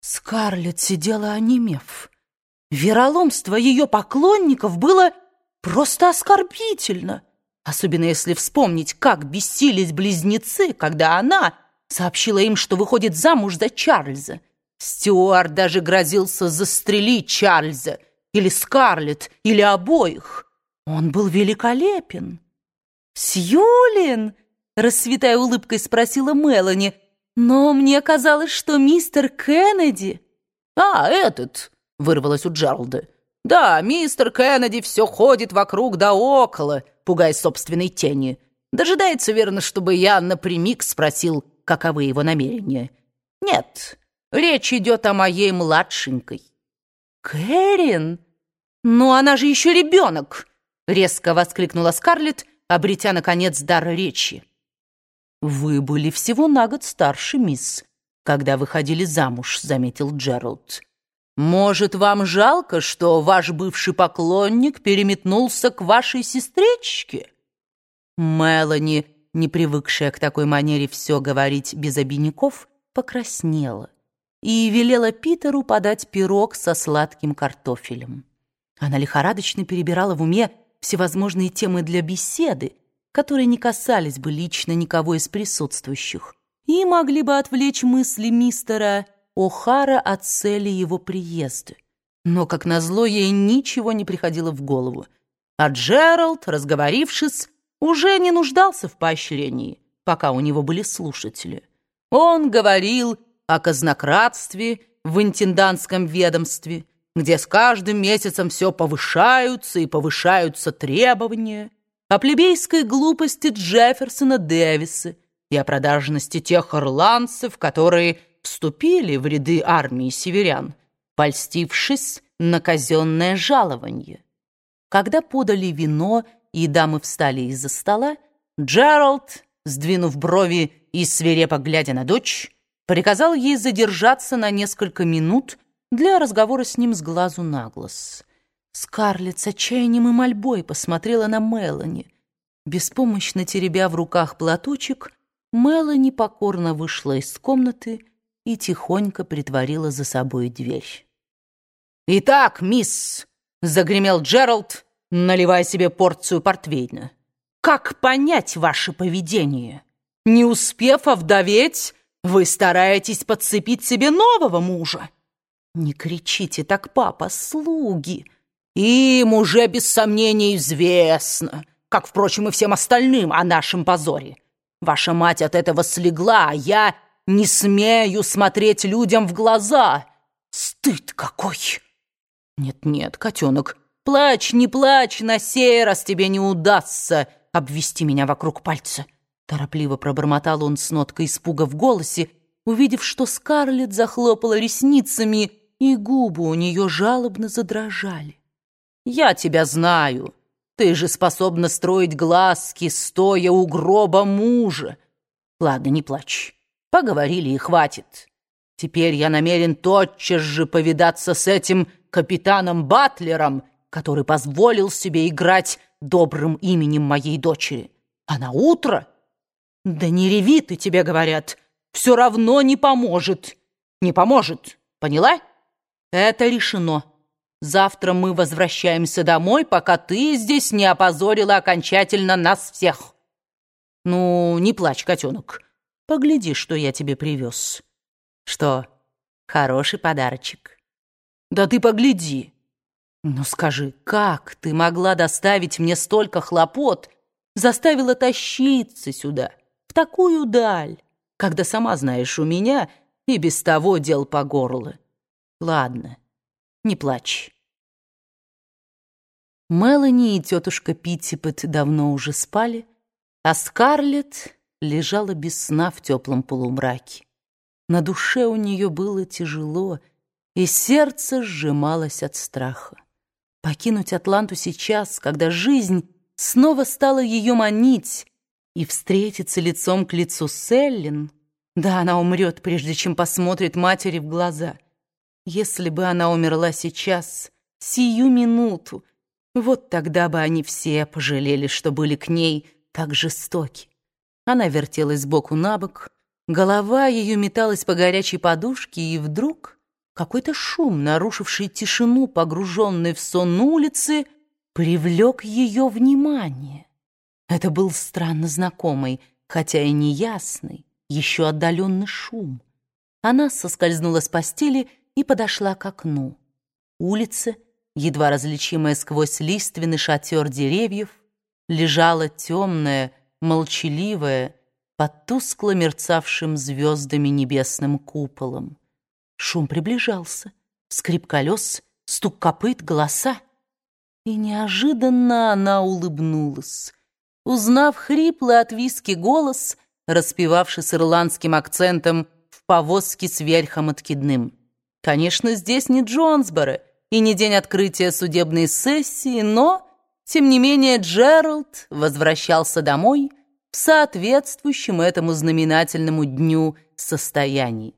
Скарлетт сидела онемев. Вероломство ее поклонников было просто оскорбительно, особенно если вспомнить, как бесились близнецы, когда она сообщила им, что выходит замуж за Чарльза. Стюарт даже грозился застрелить Чарльза, или Скарлетт, или обоих. Он был великолепен. «Сьюлин?» — расцветая улыбкой спросила Мелани. «Но мне казалось, что мистер Кеннеди...» «А, этот!» — вырвалось у Джералда. «Да, мистер Кеннеди все ходит вокруг да около, пугая собственной тени. Дожидается, верно, чтобы я напрямик спросил, каковы его намерения. Нет, речь идет о моей младшенькой». «Кэрин? Ну, она же еще ребенок!» — резко воскликнула Скарлетт, обретя, наконец, дар речи. «Вы были всего на год старше, мисс, когда выходили замуж», — заметил Джеральд. «Может, вам жалко, что ваш бывший поклонник переметнулся к вашей сестричке?» Мелани, не привыкшая к такой манере все говорить без обиняков, покраснела и велела Питеру подать пирог со сладким картофелем. Она лихорадочно перебирала в уме всевозможные темы для беседы, которые не касались бы лично никого из присутствующих и могли бы отвлечь мысли мистера О'Хара от цели его приезда. Но, как назло, ей ничего не приходило в голову. А Джеральд, разговорившись, уже не нуждался в поощрении, пока у него были слушатели. Он говорил о казнократстве в интендантском ведомстве, где с каждым месяцем все повышаются и повышаются требования, о плебейской глупости Джефферсона Дэвиса и о продажности тех ирландцев, которые вступили в ряды армии северян, польстившись на казенное жалование. Когда подали вино и дамы встали из-за стола, Джеральд, сдвинув брови и свирепо глядя на дочь, приказал ей задержаться на несколько минут для разговора с ним с глазу на глаз. Скарлетт с отчаянием и мольбой посмотрела на Мелани. Беспомощно теребя в руках платочек, Мелани покорно вышла из комнаты и тихонько притворила за собой дверь. «Итак, мисс!» — загремел Джеральд, наливая себе порцию портвейна. «Как понять ваше поведение? Не успев овдоветь, вы стараетесь подцепить себе нового мужа?» «Не кричите так, папа, слуги!» Им уже без сомнения известно, как, впрочем, и всем остальным о нашем позоре. Ваша мать от этого слегла, а я не смею смотреть людям в глаза. Стыд какой! Нет-нет, котенок, плачь, не плачь, на сей раз тебе не удастся обвести меня вокруг пальца. Торопливо пробормотал он с ноткой испуга в голосе, увидев, что Скарлетт захлопала ресницами, и губы у нее жалобно задрожали. Я тебя знаю. Ты же способна строить глазки, стоя у гроба мужа. Ладно, не плачь. Поговорили и хватит. Теперь я намерен тотчас же повидаться с этим капитаном Батлером, который позволил себе играть добрым именем моей дочери. А на утро... Да не реви ты, тебе говорят. Все равно не поможет. Не поможет. Поняла? Это решено. Завтра мы возвращаемся домой, пока ты здесь не опозорила окончательно нас всех. Ну, не плачь, котенок. Погляди, что я тебе привез. Что, хороший подарочек? Да ты погляди. Ну скажи, как ты могла доставить мне столько хлопот, заставила тащиться сюда, в такую даль, когда, сама знаешь, у меня и без того дел по горло. Ладно, не плачь. Мелани и тетушка Питтипет давно уже спали, а Скарлетт лежала без сна в теплом полумраке. На душе у нее было тяжело, и сердце сжималось от страха. Покинуть Атланту сейчас, когда жизнь снова стала ее манить, и встретиться лицом к лицу с Эллен, да она умрет, прежде чем посмотрит матери в глаза — если бы она умерла сейчас, сию минуту, вот тогда бы они все пожалели, что были к ней так жестоки. Она вертелась сбоку на бок, голова ее металась по горячей подушке, и вдруг Какой-то шум, нарушивший тишину, погруженной в сон улицы, привлек ее внимание. Это был странно знакомый, хотя и неясный, еще отдаленный шум. Она соскользнула с постели и подошла к окну. Улица, едва различимая сквозь лиственный шатер деревьев, лежала темная, молчаливая, под тускло мерцавшим звездами небесным куполом. Шум приближался, скрип колес, стук копыт, голоса. И неожиданно она улыбнулась, узнав хриплый от виски голос, распевавший с ирландским акцентом в повозке с верхом откидным. Конечно, здесь не Джонсборо и не день открытия судебной сессии, но, тем не менее, Джеральд возвращался домой в соответствующем этому знаменательному дню состоянии.